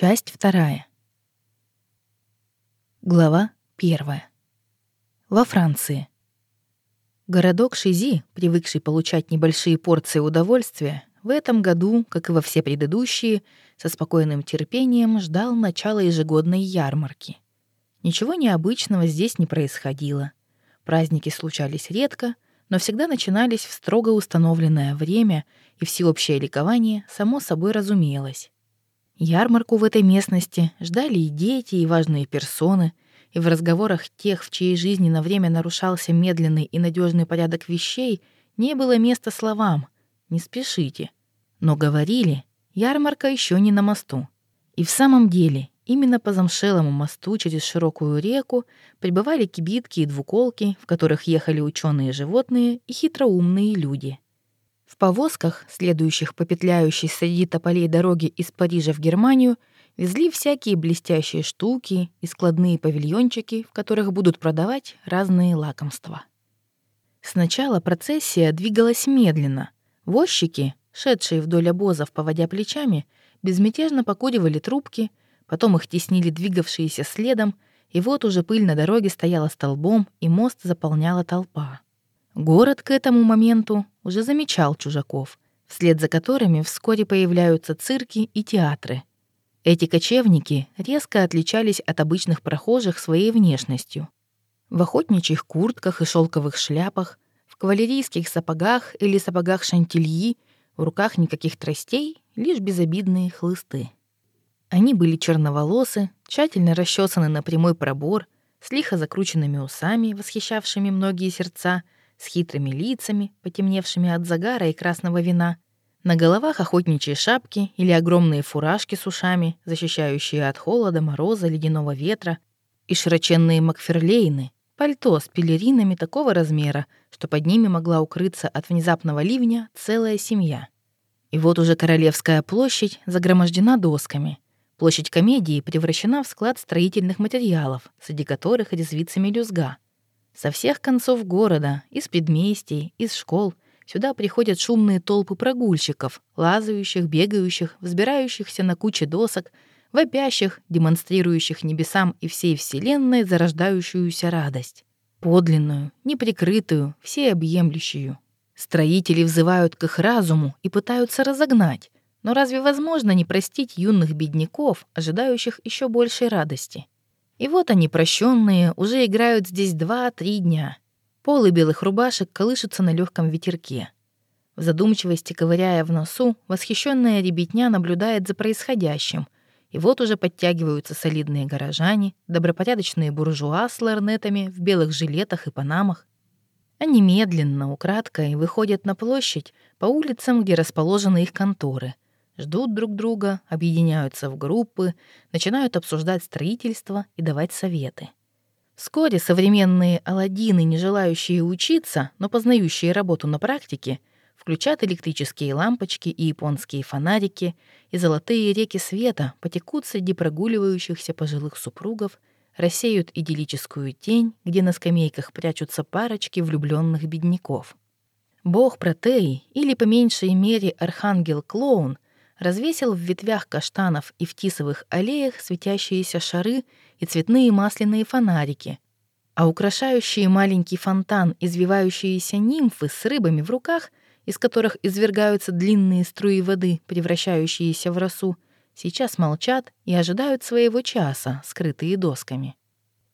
Часть вторая. Глава первая. Во Франции. Городок Шизи, привыкший получать небольшие порции удовольствия, в этом году, как и во все предыдущие, со спокойным терпением ждал начала ежегодной ярмарки. Ничего необычного здесь не происходило. Праздники случались редко, но всегда начинались в строго установленное время, и всеобщее ликование само собой разумелось. Ярмарку в этой местности ждали и дети, и важные персоны, и в разговорах тех, в чьей жизни на время нарушался медленный и надежный порядок вещей, не было места словам «не спешите». Но говорили, ярмарка еще не на мосту. И в самом деле, именно по замшелому мосту через широкую реку прибывали кибитки и двуколки, в которых ехали ученые животные и хитроумные люди — повозках, следующих по петляющей среди тополей дороги из Парижа в Германию, везли всякие блестящие штуки и складные павильончики, в которых будут продавать разные лакомства. Сначала процессия двигалась медленно. Возчики, шедшие вдоль обозов, поводя плечами, безмятежно покуривали трубки, потом их теснили двигавшиеся следом, и вот уже пыль на дороге стояла столбом, и мост заполняла толпа. Город к этому моменту уже замечал чужаков, вслед за которыми вскоре появляются цирки и театры. Эти кочевники резко отличались от обычных прохожих своей внешностью. В охотничьих куртках и шелковых шляпах, в кавалерийских сапогах или сапогах шантильи, в руках никаких тростей, лишь безобидные хлысты. Они были черноволосы, тщательно расчесаны на прямой пробор, с лихо закрученными усами, восхищавшими многие сердца — с хитрыми лицами, потемневшими от загара и красного вина, на головах охотничьи шапки или огромные фуражки с ушами, защищающие от холода, мороза, ледяного ветра, и широченные макферлейны, пальто с пелеринами такого размера, что под ними могла укрыться от внезапного ливня целая семья. И вот уже Королевская площадь загромождена досками. Площадь комедии превращена в склад строительных материалов, среди которых резвится мелюзга — со всех концов города, из предместий, из школ сюда приходят шумные толпы прогульщиков, лазающих, бегающих, взбирающихся на куче досок, вопящих, демонстрирующих небесам и всей вселенной зарождающуюся радость. Подлинную, неприкрытую, всеобъемлющую. Строители взывают к их разуму и пытаются разогнать, но разве возможно не простить юных бедняков, ожидающих еще большей радости? И вот они, прощенные, уже играют здесь два-три дня. Полы белых рубашек колышутся на легком ветерке. В задумчивости, ковыряя в носу, восхищенная ребятня наблюдает за происходящим. И вот уже подтягиваются солидные горожане, добропорядочные буржуа с ларнетами в белых жилетах и панамах. Они медленно, украдкой выходят на площадь по улицам, где расположены их конторы — ждут друг друга, объединяются в группы, начинают обсуждать строительство и давать советы. Вскоре современные аладдины, не желающие учиться, но познающие работу на практике, включат электрические лампочки и японские фонарики, и золотые реки света потекут среди прогуливающихся пожилых супругов, рассеют идиллическую тень, где на скамейках прячутся парочки влюбленных бедняков. Бог Протей, или по меньшей мере архангел-клоун — развесил в ветвях каштанов и в тисовых аллеях светящиеся шары и цветные масляные фонарики, а украшающие маленький фонтан извивающиеся нимфы с рыбами в руках, из которых извергаются длинные струи воды, превращающиеся в росу, сейчас молчат и ожидают своего часа, скрытые досками.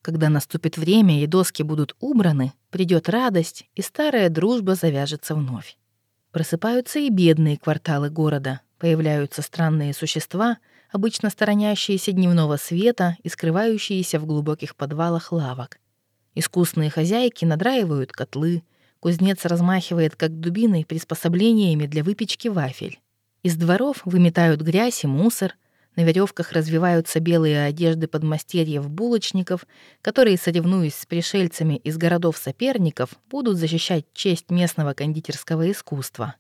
Когда наступит время и доски будут убраны, придет радость, и старая дружба завяжется вновь. Просыпаются и бедные кварталы города, Появляются странные существа, обычно сторонящиеся дневного света и скрывающиеся в глубоких подвалах лавок. Искусные хозяйки надраивают котлы, кузнец размахивает как дубиной приспособлениями для выпечки вафель. Из дворов выметают грязь и мусор, на веревках развиваются белые одежды подмастерьев булочников, которые, соревнуясь с пришельцами из городов-соперников, будут защищать честь местного кондитерского искусства.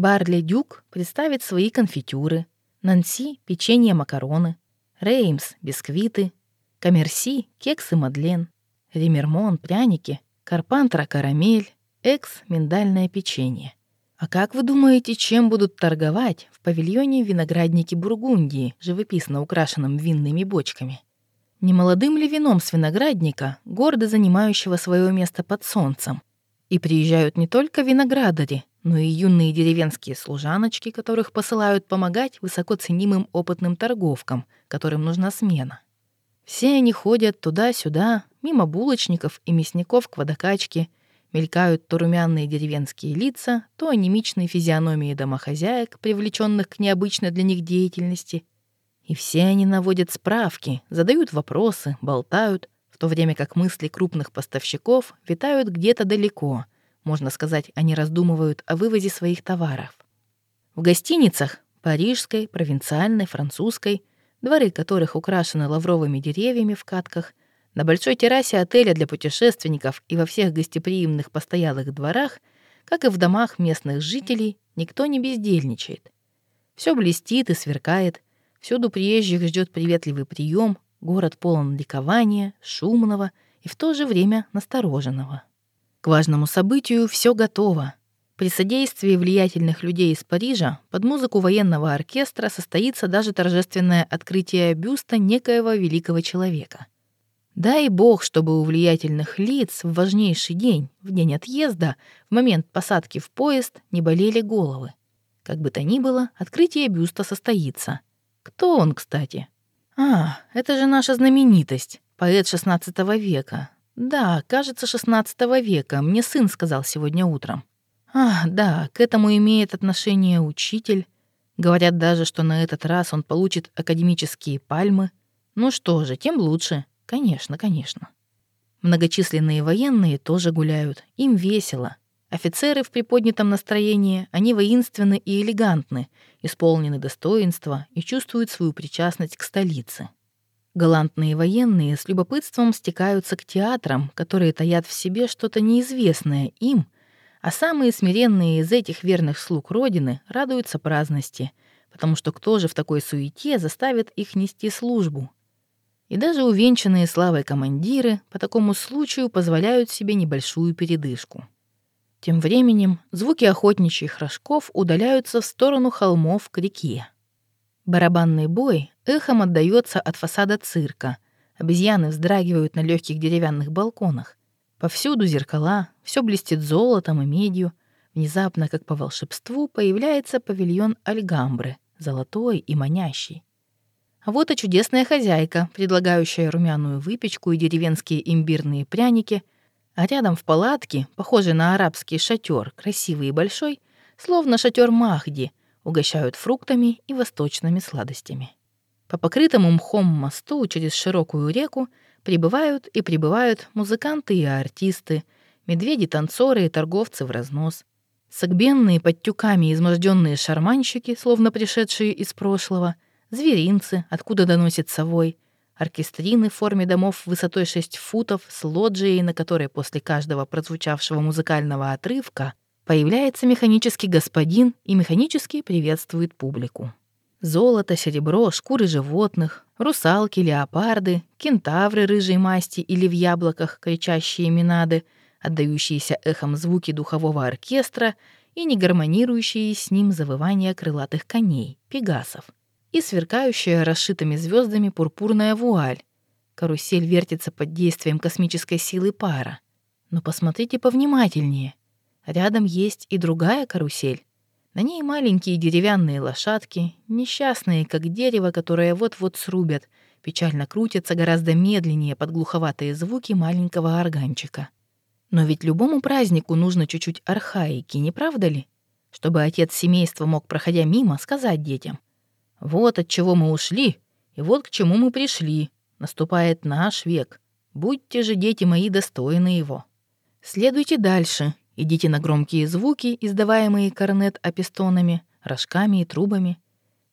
Барли Дюк представит свои конфитюры, Нанси — печенье-макароны, Реймс — бисквиты, Коммерси — кексы Мадлен, Римермон — пряники, Карпантра — карамель, Экс — миндальное печенье. А как вы думаете, чем будут торговать в павильоне виноградники Бургундии, живописно украшенном винными бочками. Немолодым ли вином с виноградника, гордо занимающего свое место под солнцем. И приезжают не только виноградари, но и юные деревенские служаночки, которых посылают помогать высоко ценимым опытным торговкам, которым нужна смена. Все они ходят туда-сюда, мимо булочников и мясников к водокачке, мелькают то румяные деревенские лица, то анемичные физиономии домохозяек, привлеченных к необычной для них деятельности. И все они наводят справки, задают вопросы, болтают, в то время как мысли крупных поставщиков витают где-то далеко. Можно сказать, они раздумывают о вывозе своих товаров. В гостиницах — парижской, провинциальной, французской — дворы которых украшены лавровыми деревьями в катках, на большой террасе отеля для путешественников и во всех гостеприимных постоялых дворах, как и в домах местных жителей, никто не бездельничает. Все блестит и сверкает, всюду приезжих ждет приветливый прием, город полон ликования, шумного и в то же время настороженного. К важному событию все готово — при содействии влиятельных людей из Парижа под музыку военного оркестра состоится даже торжественное открытие бюста некоего великого человека. Дай бог, чтобы у влиятельных лиц в важнейший день, в день отъезда, в момент посадки в поезд не болели головы. Как бы то ни было, открытие бюста состоится. Кто он, кстати? А, это же наша знаменитость, поэт XVI века. Да, кажется, XVI века, мне сын сказал сегодня утром. А, да, к этому имеет отношение учитель. Говорят даже, что на этот раз он получит академические пальмы. Ну что же, тем лучше. Конечно, конечно. Многочисленные военные тоже гуляют. Им весело. Офицеры в приподнятом настроении, они воинственны и элегантны, исполнены достоинства и чувствуют свою причастность к столице. Галантные военные с любопытством стекаются к театрам, которые таят в себе что-то неизвестное им — а самые смиренные из этих верных слуг Родины радуются праздности, потому что кто же в такой суете заставит их нести службу? И даже увенчанные славой командиры по такому случаю позволяют себе небольшую передышку. Тем временем звуки охотничьих рожков удаляются в сторону холмов к реке. Барабанный бой эхом отдаётся от фасада цирка. Обезьяны вздрагивают на легких деревянных балконах. Повсюду зеркала, все блестит золотом и медью. Внезапно, как по волшебству, появляется павильон Альгамбры, золотой и манящий. А вот и чудесная хозяйка, предлагающая румяную выпечку и деревенские имбирные пряники, а рядом в палатке, похожей на арабский шатер, красивый и большой, словно шатер Махди, угощают фруктами и восточными сладостями. По покрытому мхом мосту через широкую реку Прибывают и прибывают музыканты и артисты, медведи-танцоры и торговцы в разнос. Согбенные под тюками изможденные шарманщики, словно пришедшие из прошлого, зверинцы, откуда доносит совой, оркестрины в форме домов высотой 6 футов с лоджией, на которой после каждого прозвучавшего музыкального отрывка появляется механический господин и механически приветствует публику. Золото, серебро, шкуры животных, русалки, леопарды, кентавры рыжей масти или в яблоках кричащие минады, отдающиеся эхом звуки духового оркестра и не гармонирующие с ним завывания крылатых коней, пегасов, и сверкающая расшитыми звездами пурпурная вуаль. Карусель вертится под действием космической силы пара. Но посмотрите повнимательнее. Рядом есть и другая карусель, на ней маленькие деревянные лошадки, несчастные, как дерево, которое вот-вот срубят, печально крутятся гораздо медленнее под глуховатые звуки маленького органчика. Но ведь любому празднику нужно чуть-чуть архаики, не правда ли? Чтобы отец семейства мог, проходя мимо, сказать детям. «Вот от чего мы ушли, и вот к чему мы пришли. Наступает наш век. Будьте же, дети мои, достойны его. Следуйте дальше, Идите на громкие звуки, издаваемые корнет-апистонами, рожками и трубами.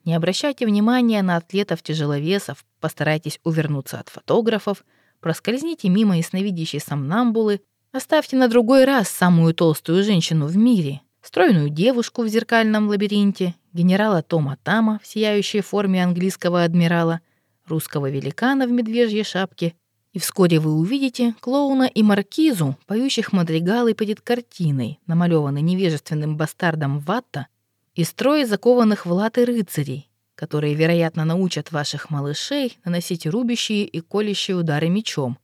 Не обращайте внимания на атлетов-тяжеловесов, постарайтесь увернуться от фотографов, проскользните мимо ясновидящей сомнамбулы, оставьте на другой раз самую толстую женщину в мире, стройную девушку в зеркальном лабиринте, генерала Тома Тама в сияющей форме английского адмирала, русского великана в медвежьей шапке и вскоре вы увидите клоуна и маркизу, поющих мадригалы перед картиной, намалеванной невежественным бастардом Ватта, и строй закованных в латы рыцарей, которые, вероятно, научат ваших малышей наносить рубящие и колющие удары мечом.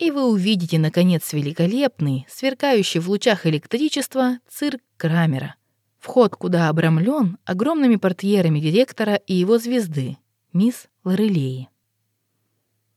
И вы увидите, наконец, великолепный, сверкающий в лучах электричества цирк Крамера, вход куда обрамлен огромными портьерами директора и его звезды, мисс Лорелеи.